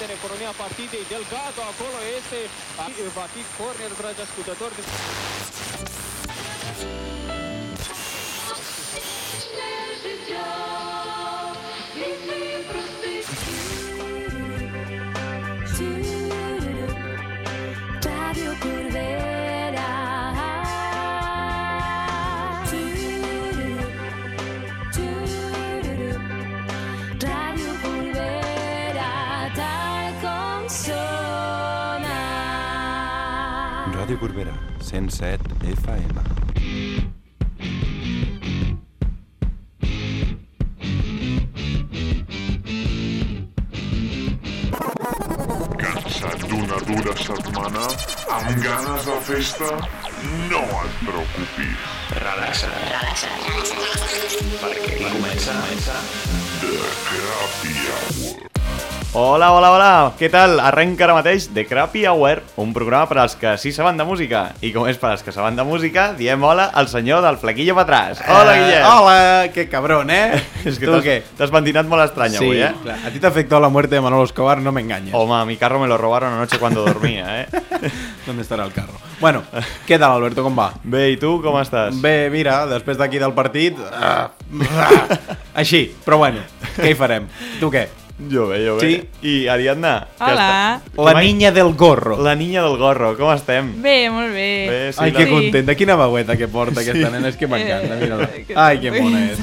interesante în economia partidei. Delgado acolo este, va fi corner, dragi ascultători. 107 FM. Cansat d'una dura setmana? Amb ganes de festa? No et preocupis. Relaxa't. Relaxa't. Perquè comença, comença. The Crappy Hour. Hola, hola, hola! Què tal? Arrenca ara mateix The Crappy Hour, un programa per als que sí saben de música. I com és per als que saben de música, diem hola al senyor del flequillo pa atrás. Hola, Eh, Guillem! Hola, qué cabrón, ¿eh? És que ¿Tú t'has pentinat molt estrany Sí, avui, eh? claro. a ti te afectó la muerte de Manolo Escobar, no me engañes. Home, mi carro me lo robaron anoche cuando dormía, eh? ¿Dónde estará el carro? Bueno, què tal, Alberto, com va? Bé, i tu com estàs? Bé, mira, després d'aquí del partit... ah, ah, Així, però bueno, què hi farem? Tu què? Jo bé, jo bé. Sí. I Ariadna? Hola. està- La niña del gorro. La niña del gorro, com estem? Bé, molt bé. Bé, sí, Ai, la- que contenta, quina veueta que porta aquesta nena, és que m'encanta, Eh, mira-la. Ai, que mona és.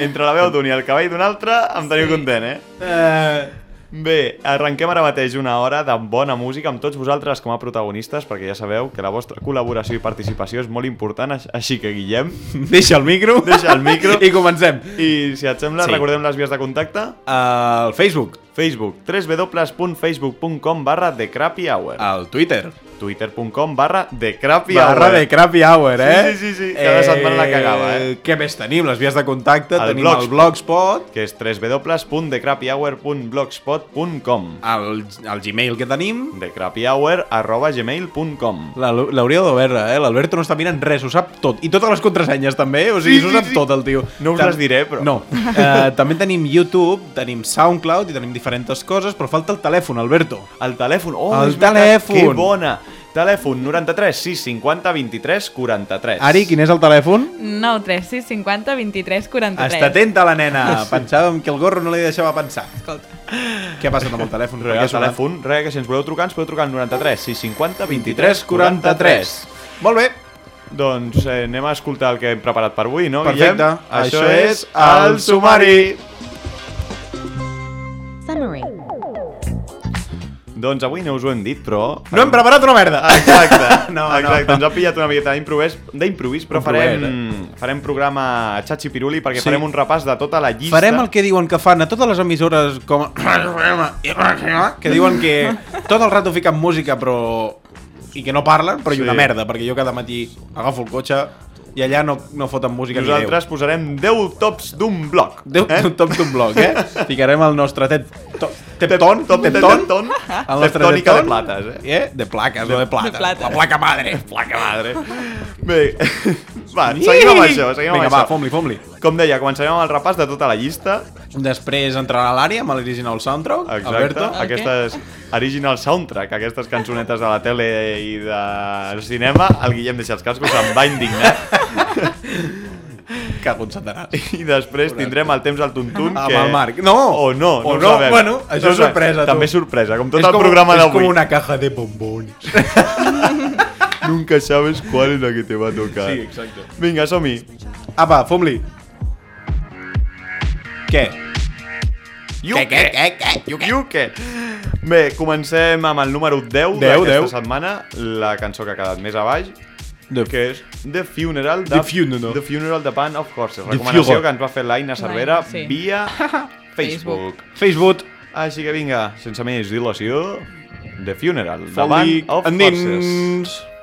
Entre la veu d'un i el cavall d'un altre, em teniu content, eh? Eh, Bé, arrenquem ara mateix una hora de bona música amb tots vosaltres com a protagonistes, perquè ja sabeu que la vostra col·laboració i participació és molt important, aix- així que, Guillem, deixa el micro. Deixa el micro. I comencem. i si et sembla, Sí. recordem les vies de contacte. Al Facebook, Facebook, www.facebook.com barra The Crappy Hour. al Twitter, Twitter.com barra The Crappy barra Hour. de Crappy Hour, eh? Sí, sí, sí, sí. Cada setmana la cagava, eh? Què més tenim? Les vies de contacte, El tenim el Blogspot, que és www.thecrappyhour.blogspot.com el, el Gmail que tenim, thecrappyhour arroba gmail.com L'hauria de veure, eh? L'Alberto no està mirant res, ho sap tot. I totes les contrasenyes també, o sigui, Sí, s'ho sí, sap sí. tot el tio. No us Tam- les diré, però- No. Eh, també tenim YouTube, tenim SoundCloud i tenim diferents coses, però falta el telèfon, Alberto. El telèfon, oh, El telèfon. Que bona. Telèfon 93 650 23 43. Ari, quin és el telèfon? 9 3 6 50 23 43. Està atenta la nena. Pensàvem que el gorro no li deixava pensar. Escolta. Què ha passat amb el telèfon? Res, el telèfon, res, que si ens voleu trucar, ens podeu trucar al 93 650 23 23 43. 43. Molt bé. Doncs eh, anem a escoltar el que hem preparat per avui, no, Perfecte. Guillem? Això és el sumari. Summary. Doncs avui no us ho hem dit, però... No hem preparat una merda. Exacte, No, no, no. exacte. Ens ha pillat una miqueta d'improvís, d'improvís però farem, farem programa Chachi Piruli perquè Sí. farem un repàs de tota la llista. Farem el que diuen que fan a totes les emissores com... que diuen que tot el rato fiquen música però... i que no parlen, però Sí. i una merda, perquè jo cada matí agafo el cotxe i allà no, no foten música Nosaltres posarem 10 tops d'un bloc. ni Déu. Déu, eh? top d'un bloc, eh? Ficarem el nostre tep, to, tepton, tepton, tepton. Teptònica de plates, eh? eh? De plaques, no de plata. de plata. La placa madre. Placa madre. Bé, va, seguim amb això, seguim Vinga, amb va, això. fom-li, fom-li. Com deia, començarem amb el repàs de tota la llista. Després entrarà a l'àrea amb l'original soundtrack, Exacte. Alberto. Aquestes original soundtrack, aquestes cançonetes de la tele i del cinema, el Guillem deixa els cascos, em va indignar. Cago en Satanàs. I després tindrem el temps al tuntun. Amb que... el Marc. No! O no, O no, no, sabem. bueno, això No és sorpresa, tu. També és sorpresa, com tot És el com- programa És d'avui. com una caja de bombones. Nunca sabes cuál es la que te va a tocar. Sí, exacte. Vinga, som-hi. Apa, fom-li. Què? Yuke. Què, què, què? Yuke. Yuke. Bé, comencem amb el número 10 10, d'aquesta 10. setmana, la cançó que ha quedat més a baix, The- que és The Funeral de, The Funeral. The Funeral de Band of Horses. Recomanació Funeral. que ens va fer l'Aina Cervera sí. via Facebook. Facebook. Així que vinga, sense més dilació, The Funeral de Foli Band of Horses. endins. I'm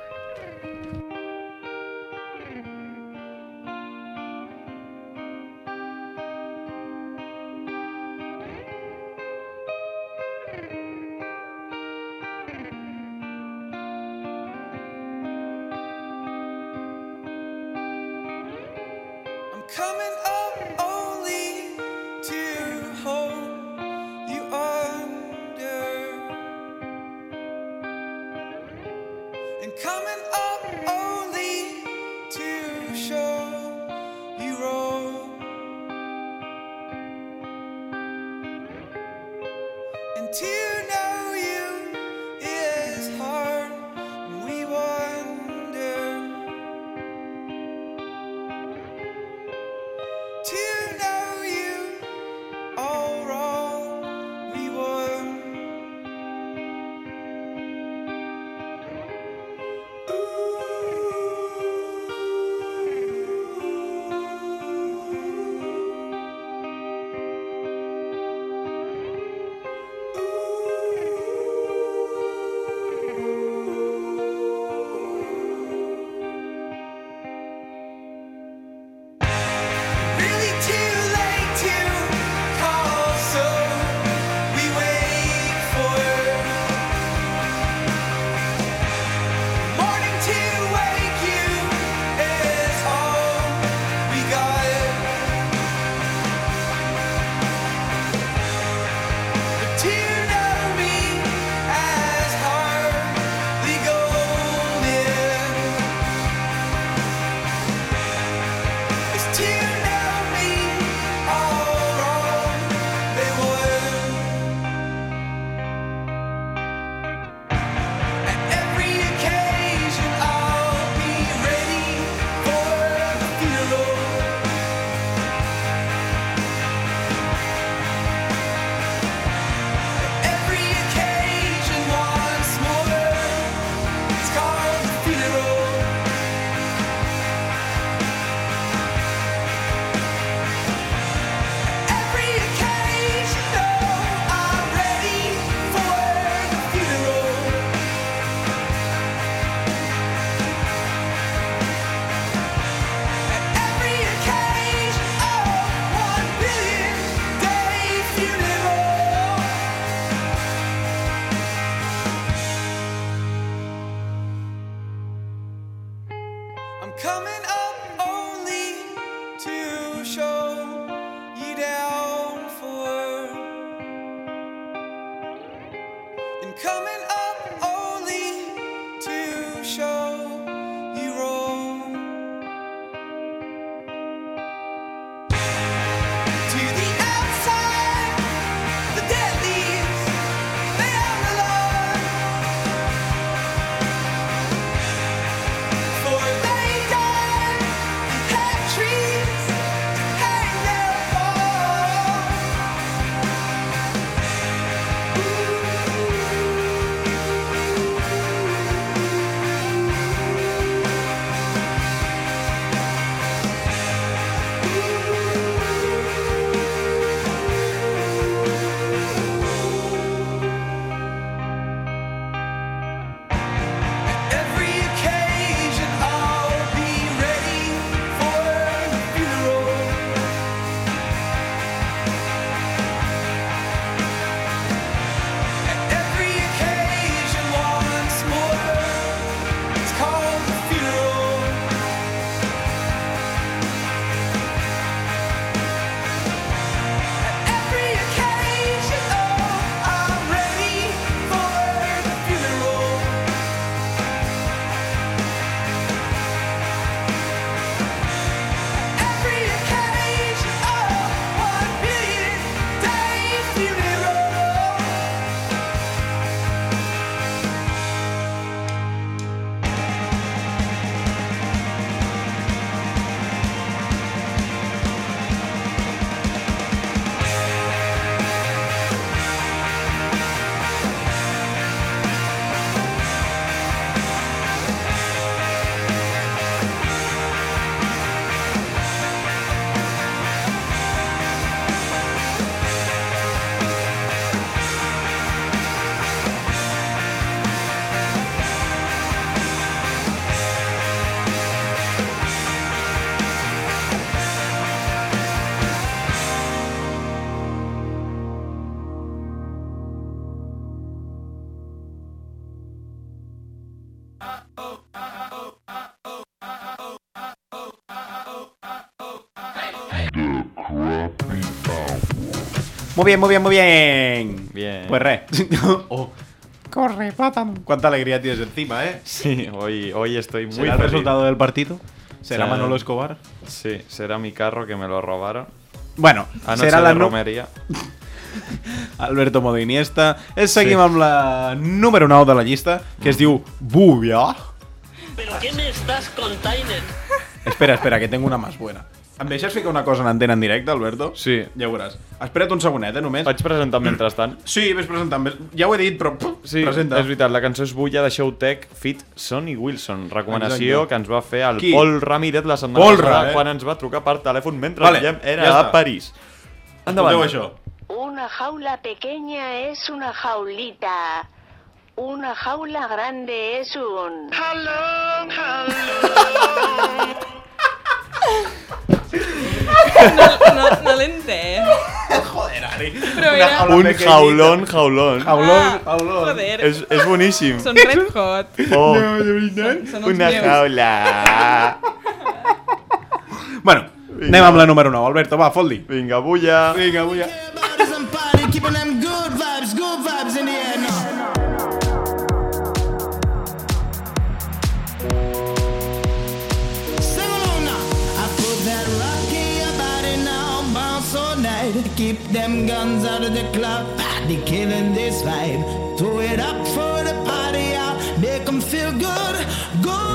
Muy bien, muy bien, muy bien. Bien. Pues res. oh. Corre, plátano. Cuánta alegría tienes encima, ¿eh? Sí, hoy, hoy estoy muy ¿Será el feliz. resultado del partido? ¿Será Será- Manolo Escobar? Sí, será mi carro que me lo robaron. Bueno, Anoche serà de la romeria. Alberto Modo Iniesta. Es seguim amb la número 9 de la llista, que es diu Bubia. ¿Pero qué me estás contando? Espera, espera, que tengo una más buena. Em deixes ficar una cosa en antena en directe, Alberto? Sí. Ja ho veuràs. Espera't un segonet, eh, només. Vaig presentant mentrestant. Sí, ves presentant. ves- Ja ho he dit, però puf, Sí, presenta. és veritat, la cançó és Bulla de Showtech fit Sonny Wilson, recomanació Exacte. que ens va fer el Qui? Paul Ramírez la setmana passada eh? quan ens va trucar per telèfon mentre Vale, vale, era ja a. París. Endavant. Escolteu això. Una jaula pequeña es una jaulita. Una jaula grande es un... No, no, no l'he entès. Joder, Ari. Però era... jaula Un pequeñita. jaulón, jaulón. Jaulón, Ah, jaulón. Joder, És, és boníssim. són Red Hot. Oh, de veritat. Són els una meus. jaula. Bueno, anem amb la número 9. Alberto, va, fot-li. Vinga, bulla. Vinga, them good vibes night. Keep them guns out of the club, party killing this vibe. Throw it up for the party out, them feel good. Goes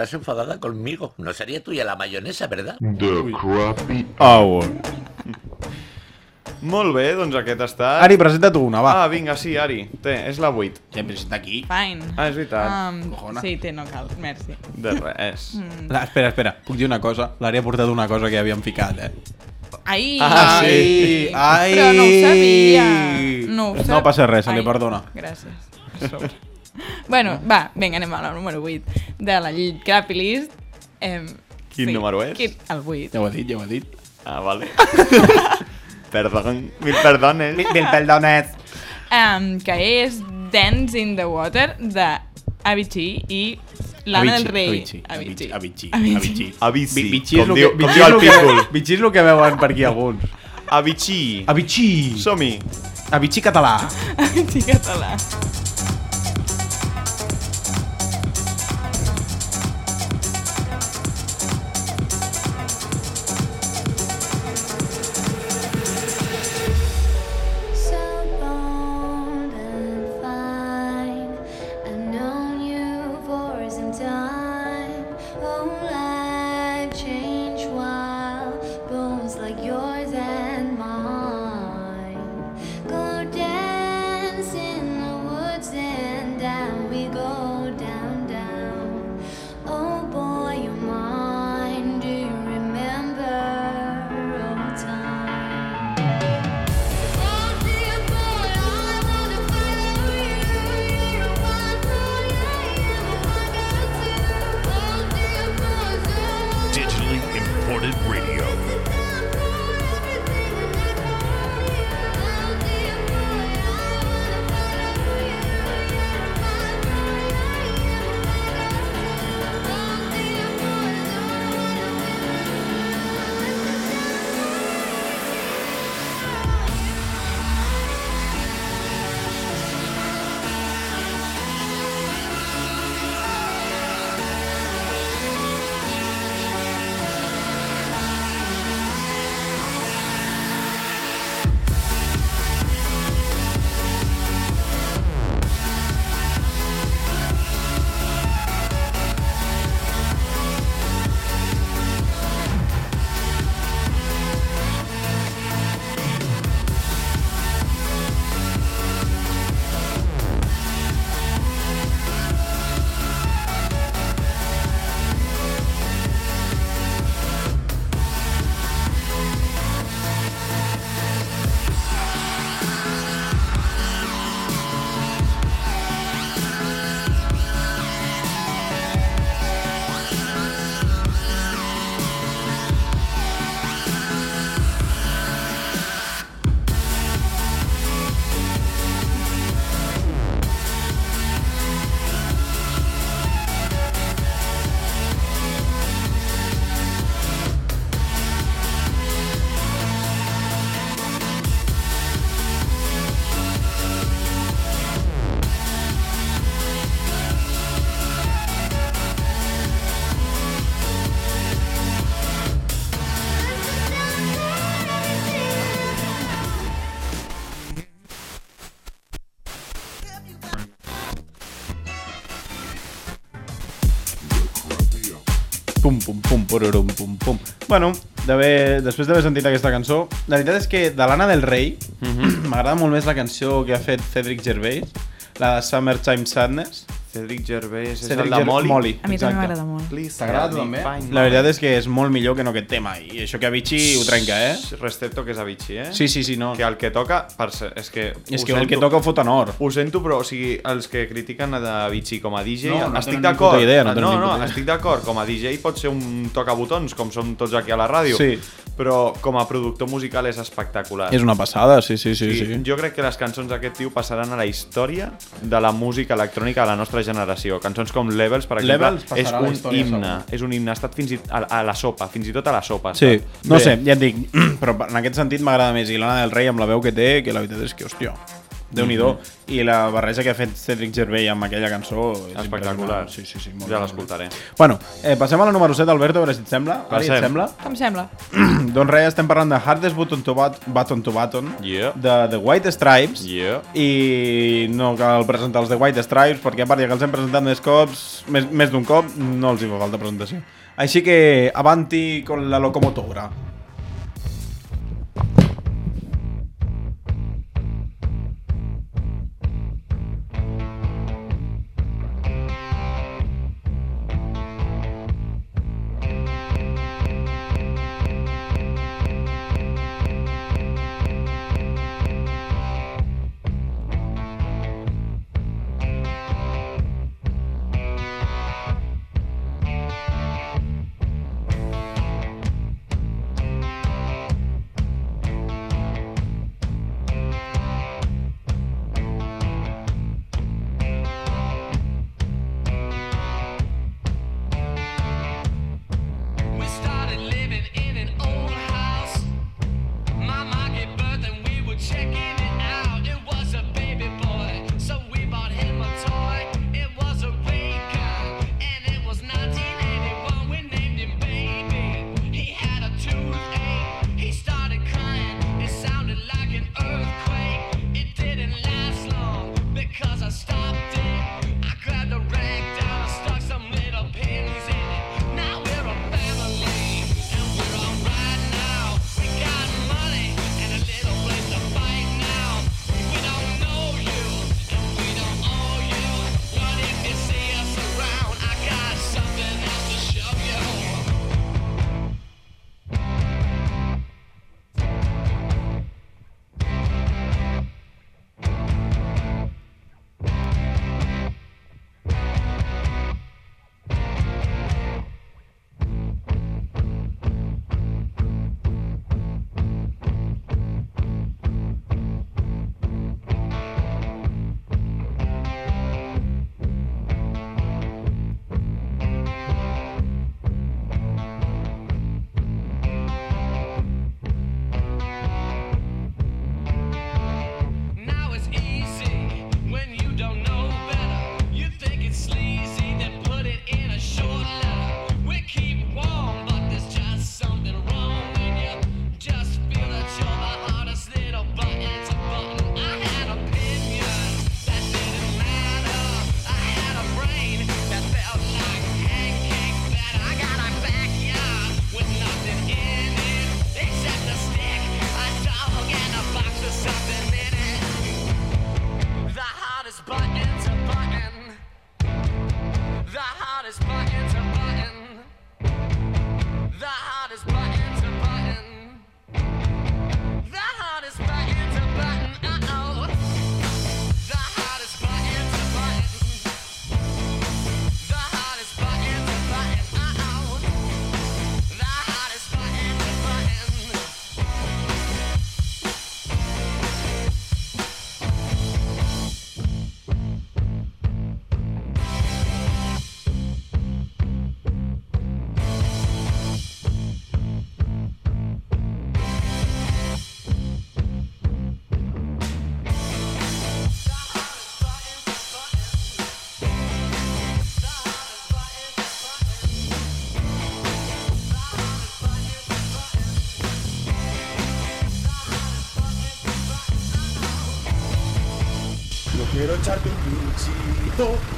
Estás enfadada conmigo. No sería tuya la mayonesa, ¿verdad? The Crappy Hour. Molt bé, doncs aquest ha estat... Ari, presenta tu una, va. Ah, vinga, sí, Ari. Té, és la 8. Ja em presenta aquí. Fine. Ah, és veritat. Um, sí, té, no cal, merci. De res. Mm. La, espera, espera, puc dir una cosa? L'Ari ha portat una cosa que havíem ficat, eh? Ai, Ah, sí. Ai, ai. Però no ho sabia. No ho No sab- passa res, se li Ai, perdona. Gràcies. Sobre. Bueno, va, vinga, anem a la número 8 de la Llit Crappy List. Eh, Quin número és? Quin, el 8. Ja ho he dit, ja ho he dit. Ah, vale. Perdón, mil perdones. Mil, mil perdones. Um, que és Dance in the Water de Avicii i Lana del Rey. Avicii, Avicii. Avicii, Avicii. Avicii. Avicii, com lo diu- com el Pitbull. Vichy és el que veuen per aquí alguns. Avicii. Avicii. Som-hi. Avicii català. Avicii català. Pururum, pum, pum. Bueno, després d'haver sentit aquesta cançó, la veritat és que de l'Anna del Rei m'agrada molt més la cançó que ha fet Cedric Gervais, la de Summertime Sadness. Cedric Gervais és Cedric el de Molly. Molly. A mi també m'agrada molt. Please, T'agrada també? La veritat és que és molt millor que no aquest tema i això que Avicii ho trenca, eh? Respeto que és Avicii, eh? Sí, sí, sí, no. Que el que toca... Per ser, és que... És que el que toca ho fot en or. Ho sento, però o sigui, els que critiquen a Avicii com a DJ, No, no estic tenen ni d'acord. puta idea, no no, no, idea. estic d'acord. Com a DJ pot ser un tocabotons, com som tots aquí a la ràdio. Sí. Però com a productor musical és espectacular. És una passada, sí, sí, sí. Sí, sí. Jo crec que les cançons d'aquest tio passaran a la història de la música electrònica de la nostra generació. Cançons com Levels, per exemple, Levels és un història, himne. segur. És un himne. Ha estat fins i, a, a la sopa, fins i tot a la sopa. Sí, estat. no Bé, sé, ja et dic, però en aquest sentit m'agrada més Ilana del Rei amb la veu que té, que la veritat és que, hòstia, déu nhi Mhm. I la barreja que ha fet Cedric Gervais amb aquella cançó és Espectacular. Sí, sí, sí. Molt Ja l'escoltaré. Bueno, eh, passem a la número 7, Alberto, a veure si et sembla. Ari, et sembla? Com sembla? doncs res, estem parlant de Hardest Button to, Bat button, to Button, Yeah. de The White Stripes, Yeah. i no cal presentar els The White Stripes, perquè a part ja que els hem presentat més cops, més, més d'un cop, no els hi fa falta presentació. Així que, avanti con la locomotora.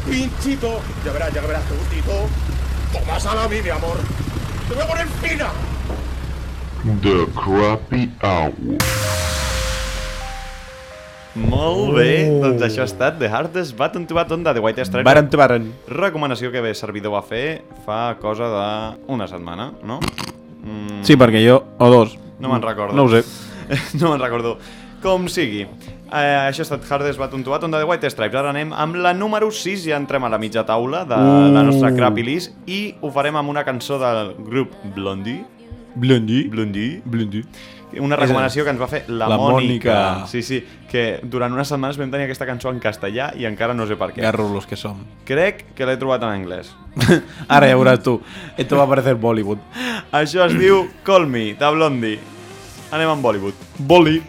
Pinchito. Ya verás, ya verás gustito. Toma salami, mi amor. Te voy a poner fina. The Crappy Hour. Molt bé, doncs això ha estat The Hardest Button to Button de The White Stripes. Button to Button. Recomanació que bé servidor va fer fa cosa d'una setmana, no? Mm, Sí, perquè jo... O dos. No me'n recordo. No ho sé. no me'n recordo. Com sigui. Eh, això ha estat Hardest Button to Button de The White Stripes. Ara anem amb la número 6, ja entrem a la mitja taula de Uh. la nostra Crappy List i ho farem amb una cançó del grup Blondie. Blondie. Blondie. Blondie. Una recomanació que ens va fer la, La Mònica. Mònica. Sí, sí, que durant unes setmanes vam tenir aquesta cançó en castellà i encara no sé per què. Garrulos que som. Crec que l'he trobat en anglès. Ara ja veuràs tu. Esto va parecer Bollywood. Això es diu Call Me, de Blondie. Anem amb Bollywood. Bolly.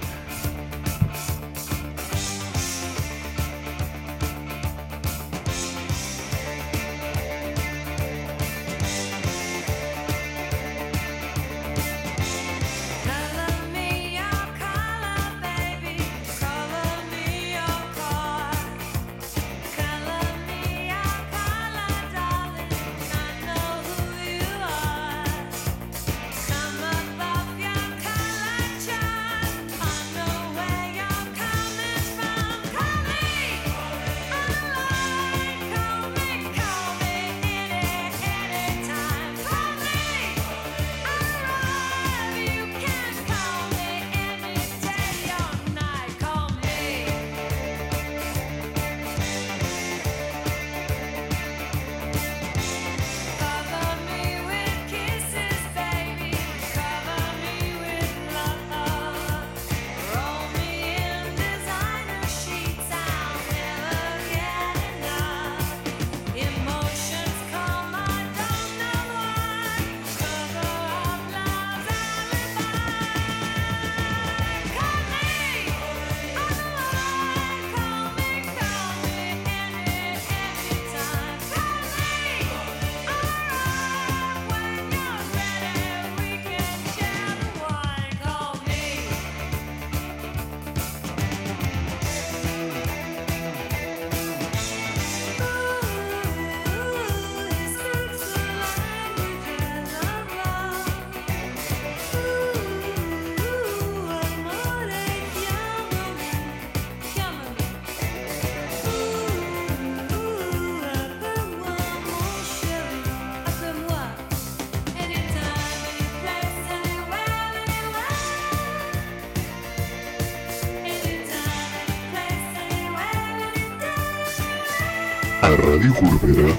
A Ràdio Corbera,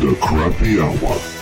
The Crappy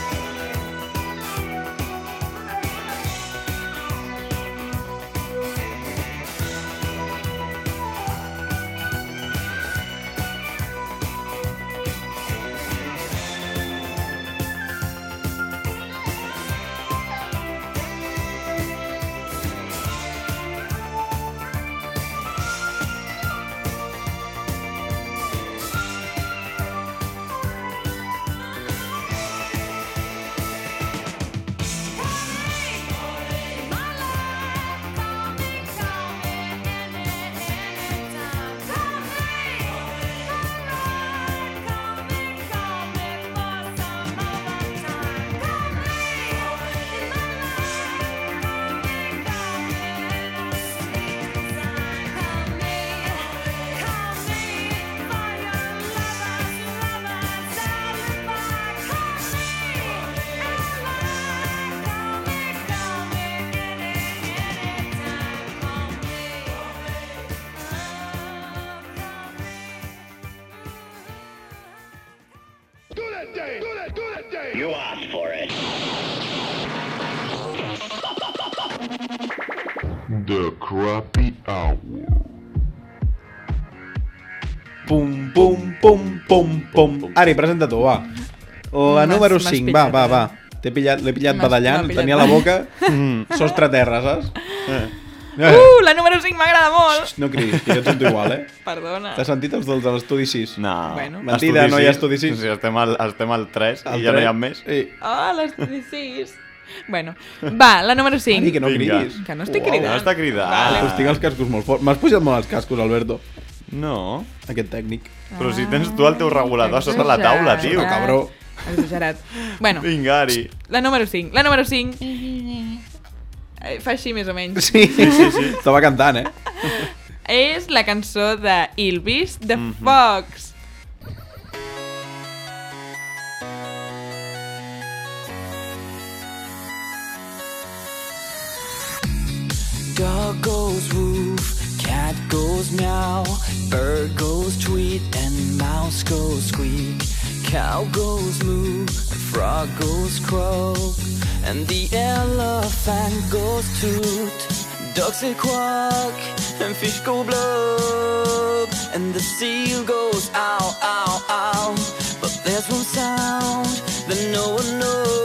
Ari, presenta tu, va. La número m'has 5, pillat, va, va, eh? va. T'he pillat, l'he pillat badallant, pillat. tenia la boca sostre terra, saps? Eh. Uh, la número 5 m'agrada molt. No cridis, que jo et sento igual, eh? Perdona. T'has sentit els dels de l'estudi 6? No. Bueno. Mentida, no hi ha estudi 6. Sí, estem al, estem al 3 Al i ja no hi ha més. Sí. Ah, l'estudi 6. Bueno, va, la número 5. Ari, que no Vinga. cridis. Que no estic Uau, cridant. no està cridant. Vale. Pues tinc els cascos molt forts. M'has pujat molt els cascos, Alberto. No. Aquest tècnic. Però si tens tu el teu regulador a sota la taula, tio. Cabró. Exagerat. Bueno, Vinga, Ari. la número 5. La número 5... Eh, Fa així més o menys. Sí, sí, sí. Estava cantant, eh? És la cançó de Ilvis de Mhm. Fox. Goes meow, bird goes tweet, and mouse goes squeak. Cow goes moo, frog goes croak, and the elephant goes toot. Ducks say quack, and fish go blub, and the seal goes ow, ow, ow. But there's one sound that no one knows.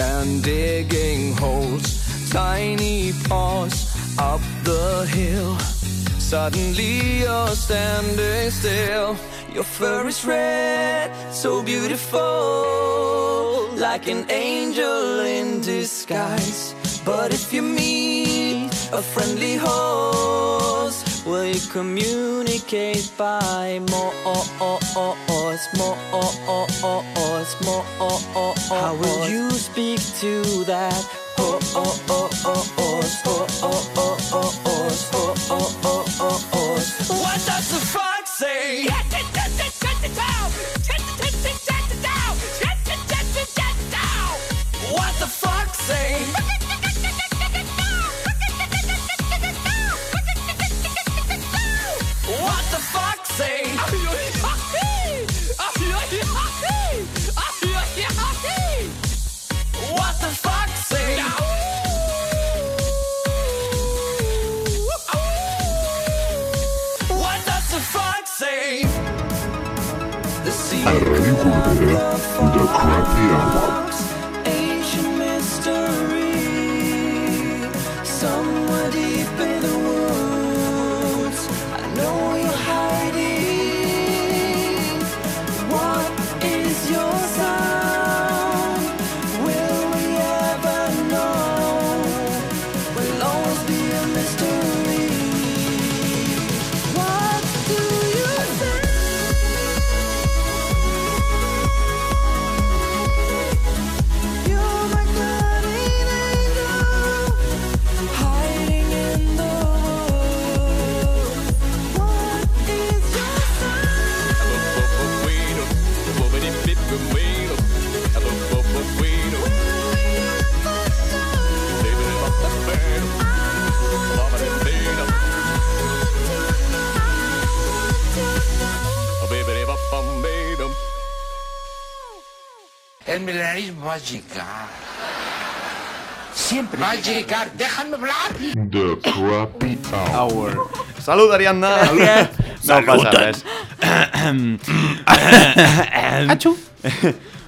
And digging holes. Tiny paws up the hill. Suddenly you're standing still. Your fur is red, so beautiful, like an angel in disguise. But if you meet a friendly horse, will you communicate by more? More? How will you speak to that? Horse? What déjame hablar. The Crappy Hour. Salud, Arianna. No pasa res. Atxu.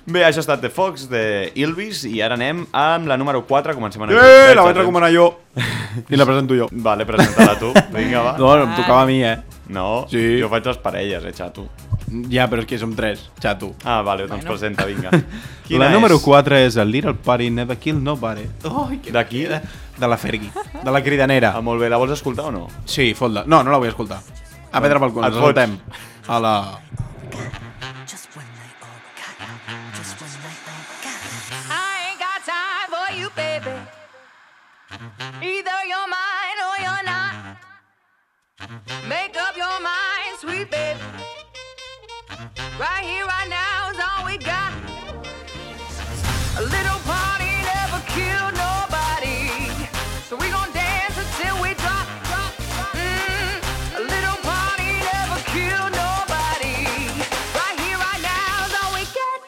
Bé, això ha The Fox, de Ilvis, i ara anem amb la número 4, comencem a... Eh, la vaig recomanar jo. I la presento jo. Vale, presenta-la tu. Va. No, em tocava a mi, eh. No, sí. jo faig les parelles, eh. Ja, però és que som tres, xato. Ah, vale, doncs bueno. presenta, vinga. Quina la és? número 4 és el Little Party Never Kill Nobody. Oh, de qui? De, de la Fergie, de la cridanera. Ah, molt bé, la vols escoltar o no? Sí, fot-la. No, no la vull escoltar. A Pedra Balcons, ens escoltem. A la... Either you're mine or you're not. Make up your mind, sweet baby. Right here, right now is all we got. A little party never killed nobody. So we gon' dance until we drop, mm-hmm. A little party never killed nobody. Right here, right now is all we got.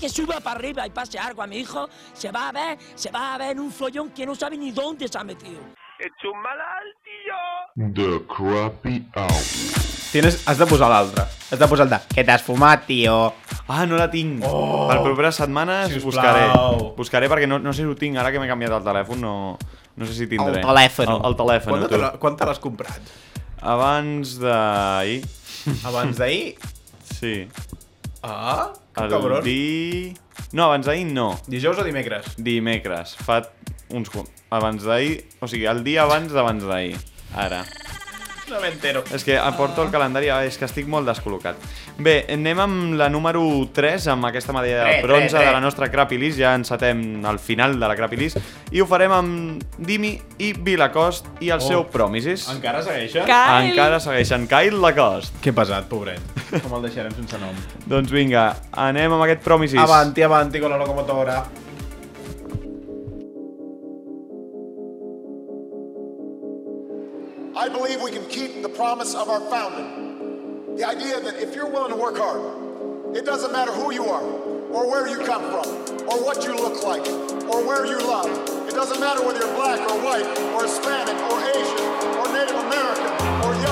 que suba para arriba y pase algo a mi hijo, se va a ver, se va a ver en un follón que no sabe ni dónde se ha metido. Ets un malalt, tio! The Crappy Hour. Tienes, has de posar l'altre. Has de posar el de... Que t'has fumat, tio. Ah, no la tinc. Oh. Per properes setmanes buscaré. Buscaré perquè no, no sé si ho tinc. Ara que m'he canviat el telèfon no, no sé si tindré. El telèfon. El, el telèfon. Quan te, quan te l'has comprat? Abans d'ahir. Abans d'ahir? Sí. Ah, que El cabron. di... No, abans d'ahir no. Dijous o dimecres? Dimecres. Fa uns... Abans d'ahir... O sigui, el dia abans d'abans d'ahir. Ara. No m'entero. És que aporto el calendari, ah, és que estic molt descol·locat. Bé, anem amb la número 3, amb aquesta medalla de bronze de la nostra Crappy List, ja encetem al final de la Crappy List, i ho farem amb Dimi i Vilacost i el Oh. seu Promises. Encara segueixen? Kyle. Encara segueixen. Kyle Lacoste. Que pesat, pobret. Com el deixarem sense nom. Doncs vinga, anem amb aquest Promises. Avanti, avanti con la locomotora. Promise of our founding. The idea that if you're willing to work hard, it doesn't matter who you are, or where you come from, or what you look like, or where you love. It doesn't matter whether you're black or white, or Hispanic, or Asian, or Native American, or young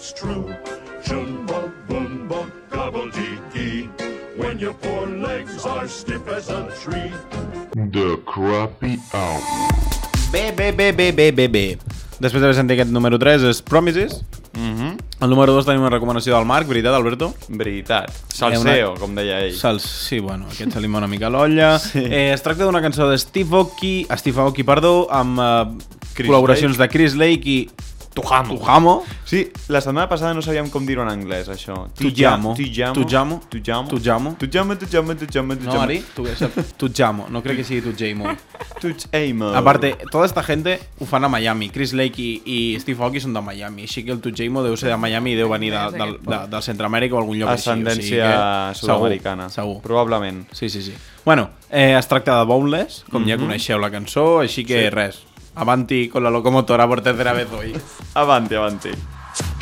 it's true. Chumba Woomba Gobbledygee. When your poor legs are stiff as a tree. The Crappy Hour. Bé, bé, bé, bé, bé, bé, bé. Després d'haver sentit aquest número 3 és Promises. Mhm. El número 2 tenim una recomanació del Marc, veritat, Alberto? Veritat. Salseo, com deia ell. Sals... Sí, bueno, aquest se li mou una mica l'olla. Sí. Eh, es tracta d'una cançó de Steve Aoki, Steve Aoki, perdó, amb eh, Chris col·laboracions Lake. de Chris Lake i Tujamo. Tujamo. Sí, la setmana passada no sabíem com dir-ho en anglès, això. Tujamo. Tujamo. Tujamo. Tujamo. Tujamo. Tujamo, tujamo, tujamo, tujamo. No, Ari, tu Tujamo. No crec que sigui Tujamo. Tujamo. Aparte, toda esta gente ho fan a Miami. Chris Lake i, i Steve Aoki són de Miami. Així que el Tujamo deu ser de Miami i deu venir de, del, de, del Centroamèrica o algun lloc Ascendència així. o sigui sud-americana. Segur, segur. Probablement. Sí, sí, sí. Bueno, eh, es tracta de Boneless, com ja Mhm. coneixeu la cançó, així que Sí. res. Avanti con la locomotora por tercera vez hoy. Avanti, avanti.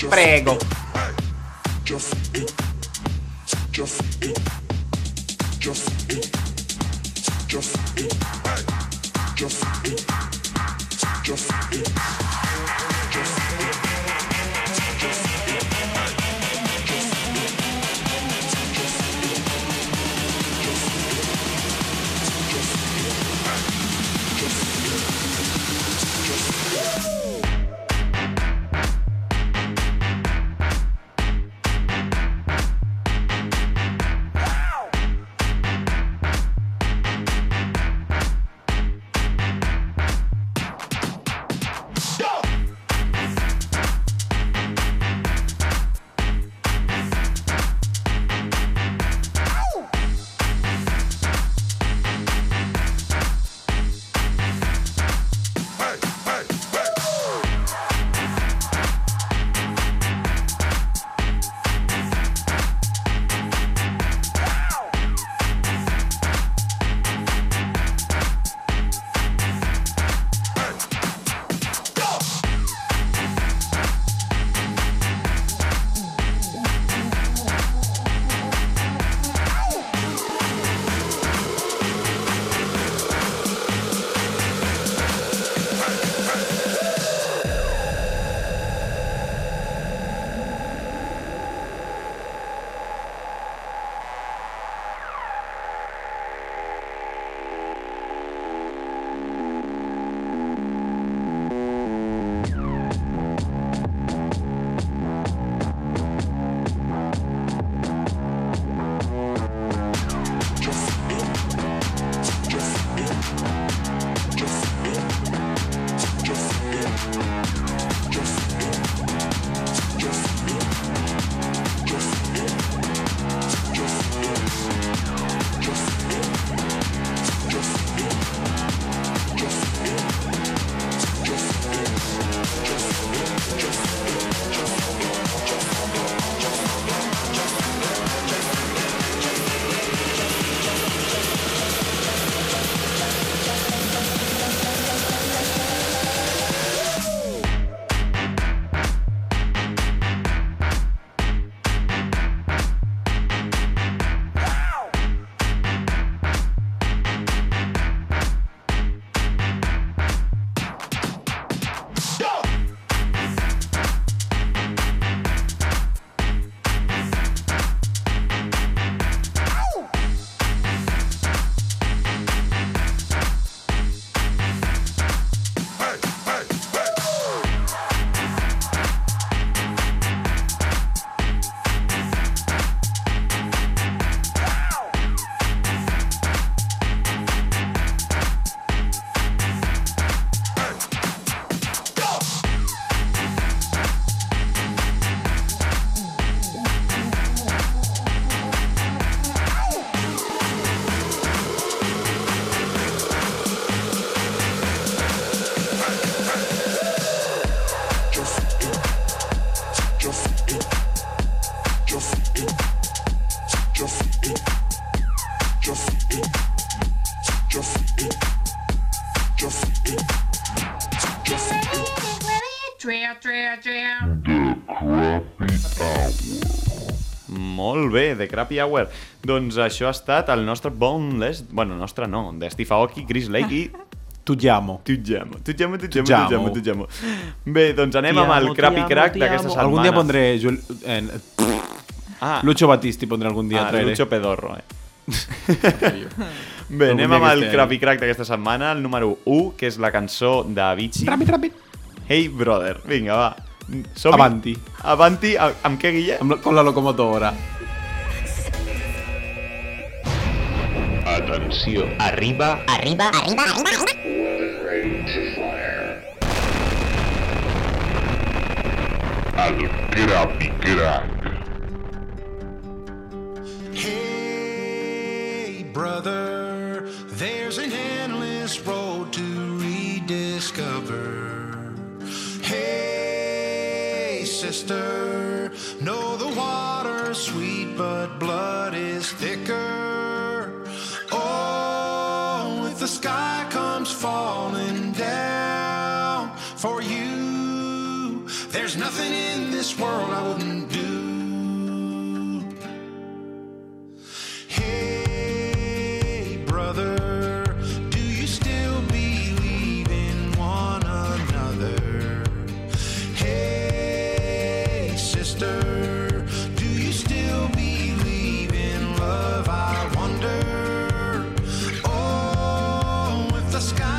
Prego. Molt bé, The Crappy Hour. Doncs això ha estat el nostre Boneless... Bueno, nostre no, de Steve Aoki, Chris Lake i... Tujamo, tujamo, tujamo, Tujamo. tujamo, tujamo. Bé, doncs anem amb el Crappy amo, Crack d'aquesta setmana. Algun dia pondré... Jul... Eh, Ah. Lucho Battisti pondré algun dia. Ah, traeré. Lucho Pedorro, eh. Bé, anem amb el Crappy Crack d'aquesta setmana, el número 1, que és la cançó d'Avicii. Ràpid, ràpid. Hey, brother. Vinga, va. som Avanti. Avanti. Amb què, Guille? Amb la, con la locomotora. Atenció. Arriba. Arriba, arriba, arriba, arriba. Ready to fire. al Crappy Crack. Hey, brother, there's an endless road to rediscover. Hey, sister, know the water's sweet, but blood is thicker. Sky comes falling down for you, there's nothing in this world I wouldn't do. Hey, the sky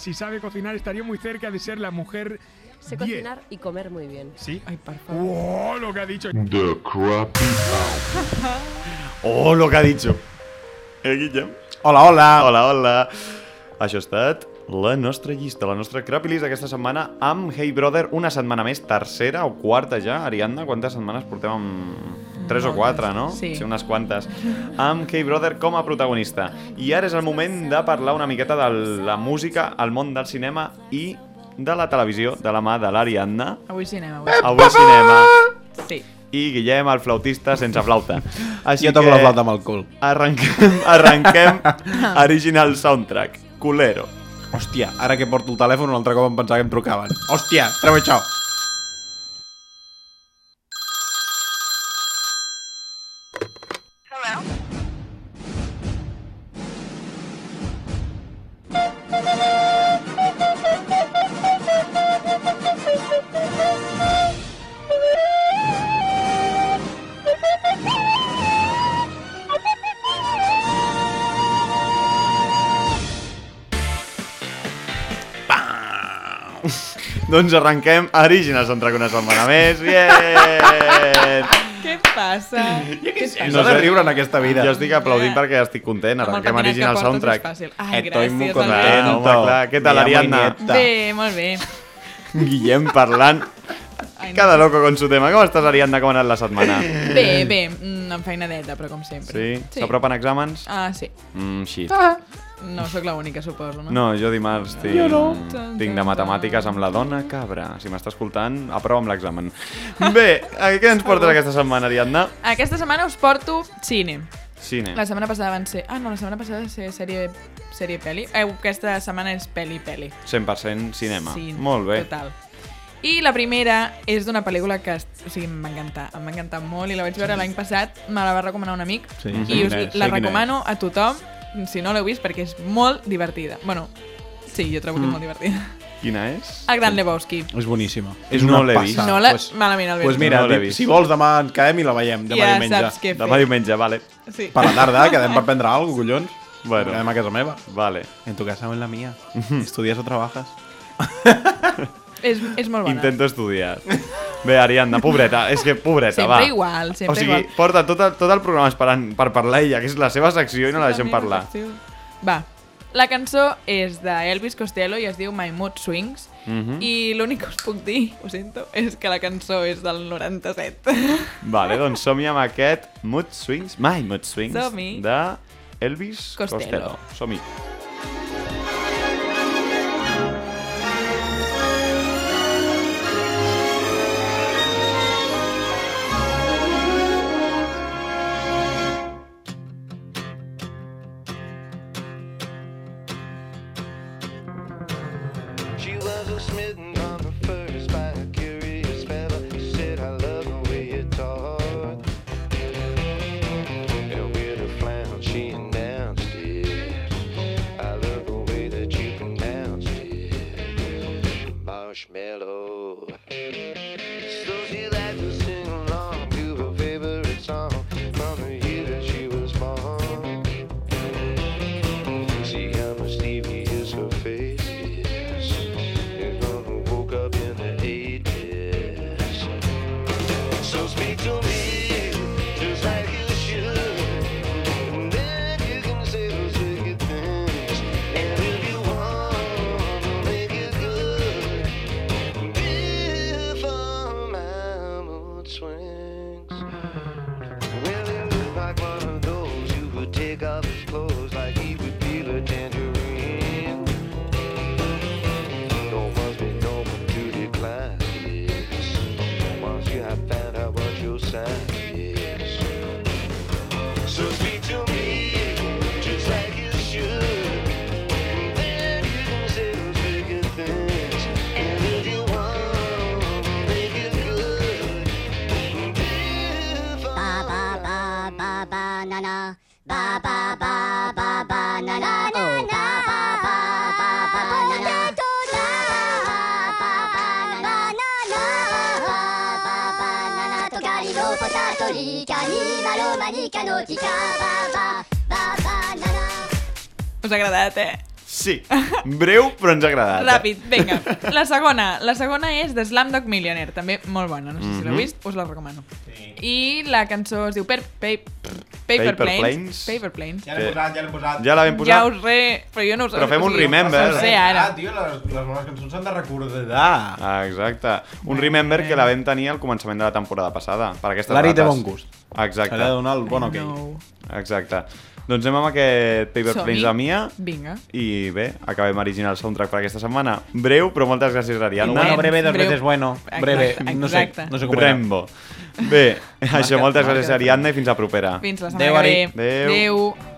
Si sabe cocinar, estaría muy cerca de ser la mujer. Sé 10. cocinar y comer muy bien. ¿Sí? Ay, por ¡Oh, lo que ha dicho! The Crappy. Oh, lo que ha dicho. Eh, Guillem? Hola, hola. Hola, hola. Això ha estat la nostra llista, la nostra Crapilis d'aquesta setmana amb Hey Brother, una setmana més, tercera o quarta ja. Ariadna, quantes setmanes portem amb... Tres o quatre, no? Sí. sí unes quantes. Amb Hey Brother com a protagonista. I ara és el moment de parlar una miqueta de la música, el món del cinema i de la televisió, de la mà de l'Ariadna. Avui cinema, avui. Avui cinema. Sí. I Guillem, el flautista sense flauta. Així Jo toco que la flauta amb el cul. Arrenquem, arrenquem original soundtrack. Culero. Hòstia, ara que porto el telèfon un altre cop em pensava que em trucaven. Hòstia, treu això. Doncs arrenquem Original Soundtrack una setmana més. Bien! Què passa? Què passa? No sé riure en aquesta vida. Jo estic aplaudint perquè estic content. Arrenquem Original Soundtrack. Ai, Estoy gràcies, muy contento. Home, clar. Què tal, Ariadna? Bé, molt bé. Guillem parlant. Ai, no. Cada loco con su tema. Com estàs, Ariadna? Com ha anat la setmana? Bé, bé, mm, amb feinadeta, però com sempre. Sí? S'apropen exàmens? Ah, sí. Mm, shit. Ah. No sóc l'única, suposo, no? No, jo dimarts tinc, Jo no. tinc de matemàtiques amb la dona cabra. Si m'està escoltant, aprova amb l'examen. Bé, què ens portes aquesta setmana, Ariadna? Aquesta setmana us porto cine. Cine. La setmana passada van ser... Ah, no, la setmana passada va ser sèrie, sèrie peli. Eh, aquesta setmana és peli-peli. 100% cinema. Sí, Molt bé. Total. I la primera és d'una pel·lícula que o sigui, em va encantar, em va encantar molt i la vaig veure l'any passat, me la va recomanar un amic Sí, i us la recomano a tothom si no l'heu vist perquè és molt divertida. Bueno, sí, jo trobo que és Mm. molt divertida. Quina és? El Gran Lebowski. És boníssima. És No una l'he vist. passada. No la- Pues- malament, Albert. Pues mira, No vist. si vols demà en quedem i la veiem, demà Ja diumenge. saps què fer. Demà diumenge, vale. Sí. Per la tarda, quedem per prendre alguna cosa, collons. Bueno. Quedem a casa meva. Vale. En tu casa o en la mía. ¿Estudias o trabajas? És, és molt bona. Intento estudiar. Bé, Ariadna, pobreta, és que pobreta, Sempre va. igual, sempre o sigui, igual. porta tot el, tot el programa esperant per parlar ella, que és la seva secció i no la deixem parlar. secció. Va, la cançó és d'Elvis Costello i es diu My Mood Swings Mhm. i l'únic que us puc dir, ho sento, és que la cançó és del 97. Vale, doncs som-hi amb aquest Mood Swings, My Mood Swings, de Elvis Costello. Costello. Som-hi. Ba ba ba ba ba na na. Ba ba ba ba ba na na. Oh, canimalo manicano, chica. Ba ba ba ba na na. Us ha agradat, eh? Sí, breu però ens ha agradat. Ràpid, vinga. La segona. La segona és de Slamdog Millionaire, també molt bona, no sé si l'heu Mhm. vist, us la recomano. I la cançó es diu per, per, Paper, Paper Planes. Planes. Paper Planes. Ja l'hem posat, ja l'hem posat. Ja l'havem posat. Ja us re... Però jo no us... Però fem un remember. Ho sé ara. Ah, tio, les, les bones cançons s'han de recordar. Ah, exacte. Un remember que la vam tenir al començament de la temporada passada. Per aquestes L'Ari té bon gust. Exacte. Se li ha de donar el bon ok. No. Exacte. Doncs anem amb aquest Paper. Planes de Mia. Vinga. I bé, acabem original soundtrack per aquesta setmana. Breu, però moltes gràcies, Ariadna. Bueno, breve, dos Breu. veces bueno. Breve, Exacte, no sé, no sé com era. Brembo. Bé, això, Marca- moltes gràcies, Ariadna, i fins a propera. Fins la setmana que Ari. ve. Adéu. Adéu.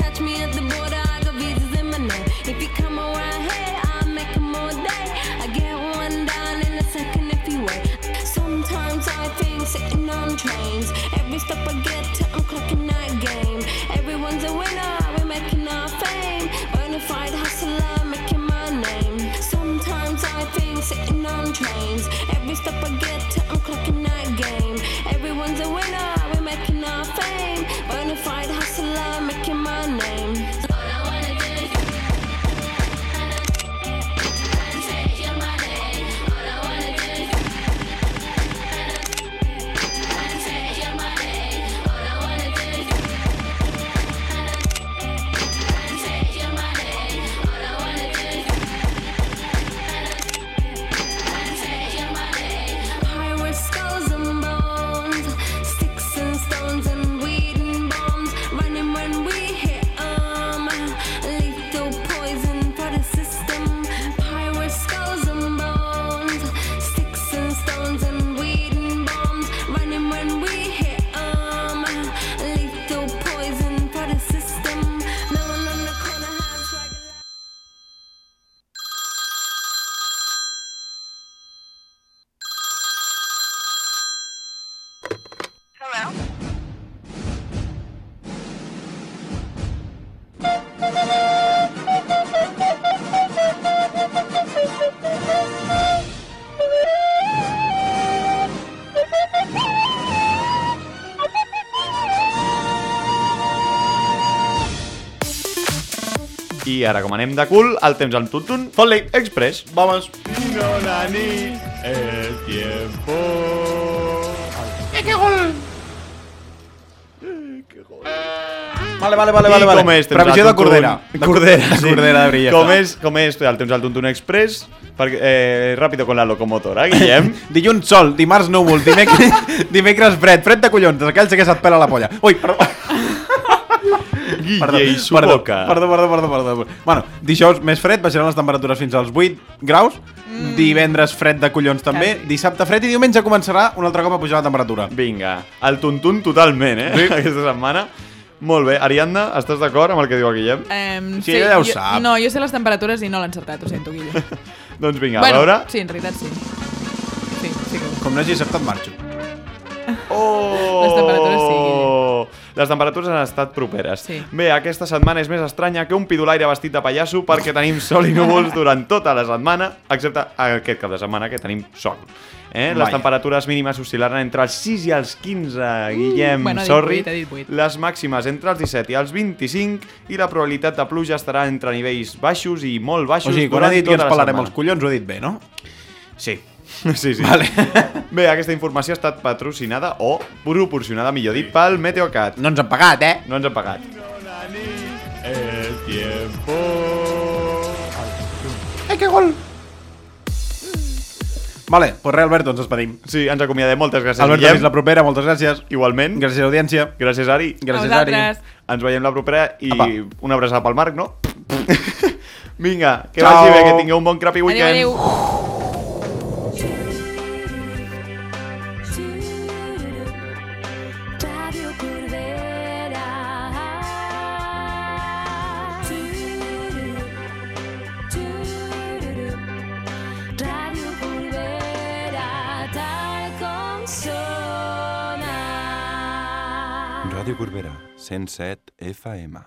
Catch me at the border, I got visas in my name. If you come around here, I'll make 'em all day. I get one down in a second if you wait. Sometimes I think sitting on trains. Every step I get I ara, com anem de cul, el temps al tuntun, fot-li express. Vamos. No, nani, el tiempo... ¡Qué gol! Vale, vale, vale, vale. I vale. com és? Previsió de Cordera. Tuntun? Cordera, De Cordera de Brilla. Com és, com és el temps al Tuntun Express? Perquè, eh, ràpido con la locomotora, Guillem. Dilluns sol, dimarts núvol, dimecres, dimecres fred, fred de collons, d'aquells que se't pela la polla. Ui, perdó. Guille i su perdó, boca. Perdó, perdó, perdó, perdó. Bueno, dijous més fred, baixaran les temperatures fins als 8 graus. Mm. Divendres fred de collons també. Dissabte fred i diumenge començarà un altre cop a pujar la temperatura. Vinga, el tuntun totalment, eh? Sí. Aquesta setmana. Molt bé. Ariadna, estàs d'acord amb el que diu el Guillem? Um, Sí, ella ja ho jo, sap. No, jo sé les temperatures i no l'he encertat, ho sento, Guille. Doncs vinga, bueno, a veure... Sí, en realitat sí. Sí, sí que... Com no hagi acceptat, marxo. Oh! Les temperatures sí, Guille. Les temperatures han estat properes. Sí. Bé, aquesta setmana és més estranya que un pidolaire vestit de pallasso perquè tenim sol i núvols durant tota la setmana, excepte aquest cap de setmana que tenim sol. Eh? Les temperatures mínimes oscil·laran entre els 6 i els 15, Guillem, bueno, ha dit sorry. vuit, ha dit vuit. Les màximes entre els 17 i els 25 i la probabilitat de pluja estarà entre nivells baixos i molt baixos O sigui, quan ha durant dit que tota ens la pelarem els collons, ho he dit bé, no? Sí. Sí, sí. Vale. Bé, aquesta informació ha estat patrocinada o proporcionada, millor dit, pel Meteocat. No ens han pagat, eh? No ens han pagat. El tiempo... Eh, que gol! Vale, pues res, Alberto, ens despedim. Sí, ens acomiadem. Moltes gràcies, Alberto, Guillem. fins la propera, moltes gràcies. Igualment. Gràcies, audiència. Gràcies, Ari. Gràcies, Ari. Ens veiem la propera i Apa. una abraçada pel Marc, no? Vinga, que Ciao. vagi bé, que tingueu un bon crappy Adéu, weekend. adéu. Radio 107 FM.